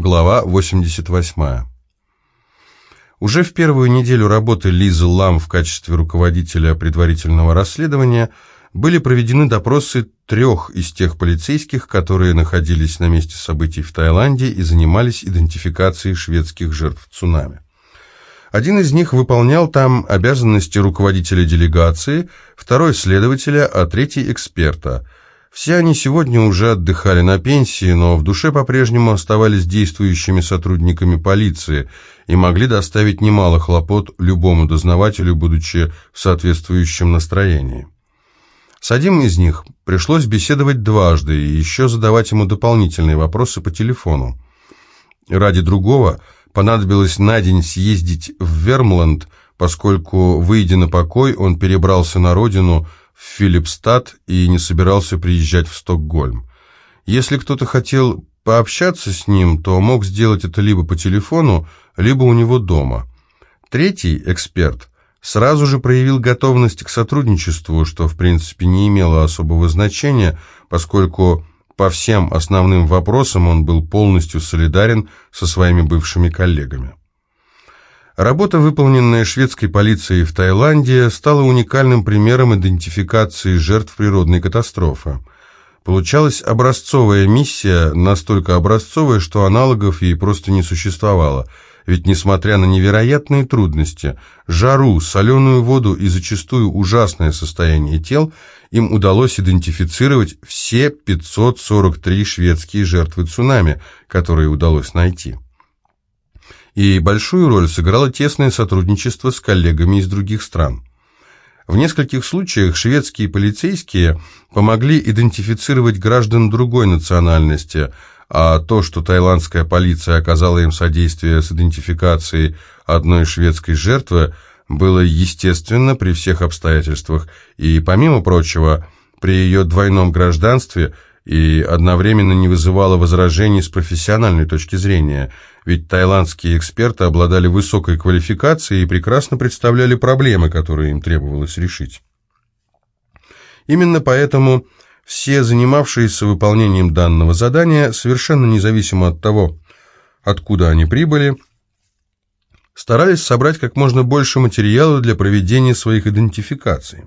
Глава 88. Уже в первую неделю работы Лизы Лам в качестве руководителя предварительного расследования были проведены допросы трех из тех полицейских, которые находились на месте событий в Таиланде и занимались идентификацией шведских жертв цунами. Один из них выполнял там обязанности руководителя делегации, второй – следователя, а третий – эксперта – все они сегодня уже отдыхали на пенсии, но в душе по-прежнему оставались действующими сотрудниками полиции и могли доставить немало хлопот любому дознавателю, будучи в соответствующем настроении. С одним из них пришлось беседовать дважды и еще задавать ему дополнительные вопросы по телефону. Ради другого понадобилось на день съездить в Вермланд, поскольку, выйдя на покой, он перебрался на родину – в Филипстад и не собирался приезжать в Стокгольм. Если кто-то хотел пообщаться с ним, то мог сделать это либо по телефону, либо у него дома. Третий эксперт сразу же проявил готовность к сотрудничеству, что в принципе не имело особого значения, поскольку по всем основным вопросам он был полностью солидарен со своими бывшими коллегами. Работа, выполненная шведской полицией в Таиланде, стала уникальным примером идентификации жертв природной катастрофы. Получалась образцовая миссия, настолько образцовая, что аналогов ей просто не существовало. Ведь, несмотря на невероятные трудности, жару, соленую воду и зачастую ужасное состояние тел, им удалось идентифицировать все 543 шведские жертвы цунами, которые удалось найти и большую роль сыграло тесное сотрудничество с коллегами из других стран. В нескольких случаях шведские полицейские помогли идентифицировать граждан другой национальности, а то, что тайландская полиция оказала им содействие с идентификацией одной шведской жертвы, было естественно при всех обстоятельствах, и, помимо прочего, при ее двойном гражданстве – и одновременно не вызывало возражений с профессиональной точки зрения, ведь тайландские эксперты обладали высокой квалификацией и прекрасно представляли проблемы, которые им требовалось решить. Именно поэтому все занимавшиеся выполнением данного задания, совершенно независимо от того, откуда они прибыли, старались собрать как можно больше материала для проведения своих идентификаций.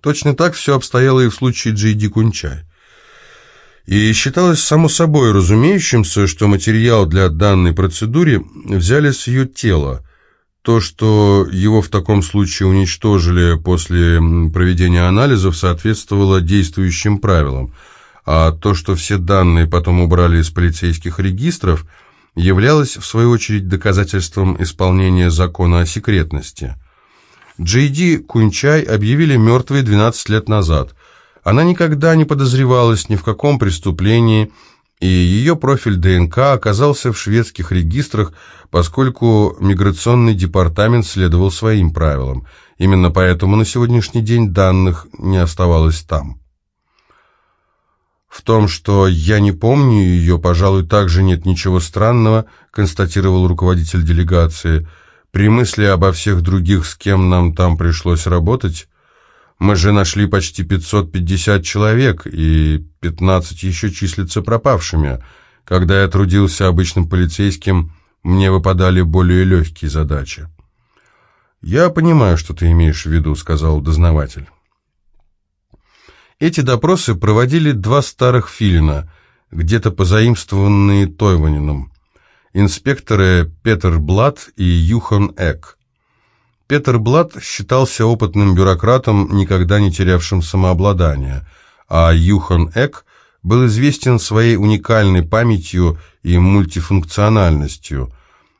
Точно так все обстояло и в случае Джейди Кунчай. И считалось само собой разумеющимся, что материал для данной процедуры взяли с ее тела. То, что его в таком случае уничтожили после проведения анализов, соответствовало действующим правилам, а то, что все данные потом убрали из полицейских регистров, являлось, в свою очередь, доказательством исполнения закона о секретности. Джейди Кунчай объявили мертвой 12 лет назад. Она никогда не подозревалась ни в каком преступлении, и ее профиль ДНК оказался в шведских регистрах, поскольку миграционный департамент следовал своим правилам. Именно поэтому на сегодняшний день данных не оставалось там. В том, что я не помню ее, пожалуй, также нет ничего странного, констатировал руководитель делегации – при мысли обо всех других, с кем нам там пришлось работать, мы же нашли почти 550 человек, и 15 еще числятся пропавшими. Когда я трудился обычным полицейским, мне выпадали более легкие задачи. «Я понимаю, что ты имеешь в виду», — сказал дознаватель. Эти допросы проводили два старых филина, где-то позаимствованные Тойванином инспекторы Петер Блад и Юхан Эк. Петер Блад считался опытным бюрократом, никогда не терявшим самообладания, а Юхан Эк был известен своей уникальной памятью и мультифункциональностью,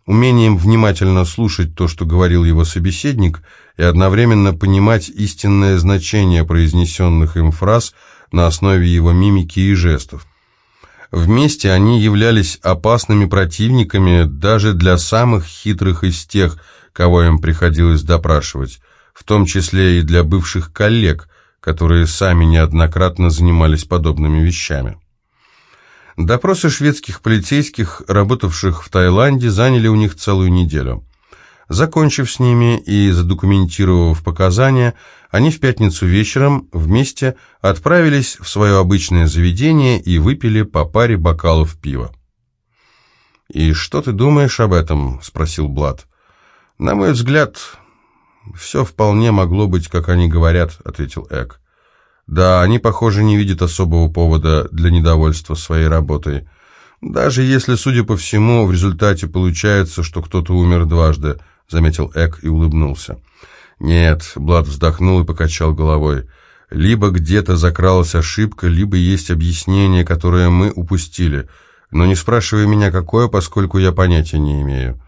умением внимательно слушать то, что говорил его собеседник, и одновременно понимать истинное значение произнесенных им фраз на основе его мимики и жестов. Вместе они являлись опасными противниками даже для самых хитрых из тех, кого им приходилось допрашивать, в том числе и для бывших коллег, которые сами неоднократно занимались подобными вещами. Допросы шведских полицейских, работавших в Таиланде, заняли у них целую неделю. Закончив с ними и задокументировав показания, они в пятницу вечером вместе отправились в свое обычное заведение и выпили по паре бокалов пива. «И что ты думаешь об этом?» — спросил Блад. «На мой взгляд, все вполне могло быть, как они говорят», — ответил Эк. «Да, они, похоже, не видят особого повода для недовольства своей работой. Даже если, судя по всему, в результате получается, что кто-то умер дважды», — заметил Эк и улыбнулся. «Нет», — Блад вздохнул и покачал головой. «Либо где-то закралась ошибка, либо есть объяснение, которое мы упустили. Но не спрашивай меня, какое, поскольку я понятия не имею».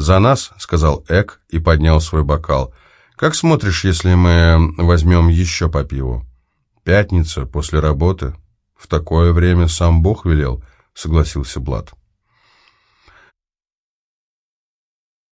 «За нас», — сказал Эк и поднял свой бокал. «Как смотришь, если мы возьмем еще по пиву?» «Пятница, после работы. В такое время сам Бог велел», — согласился Блад.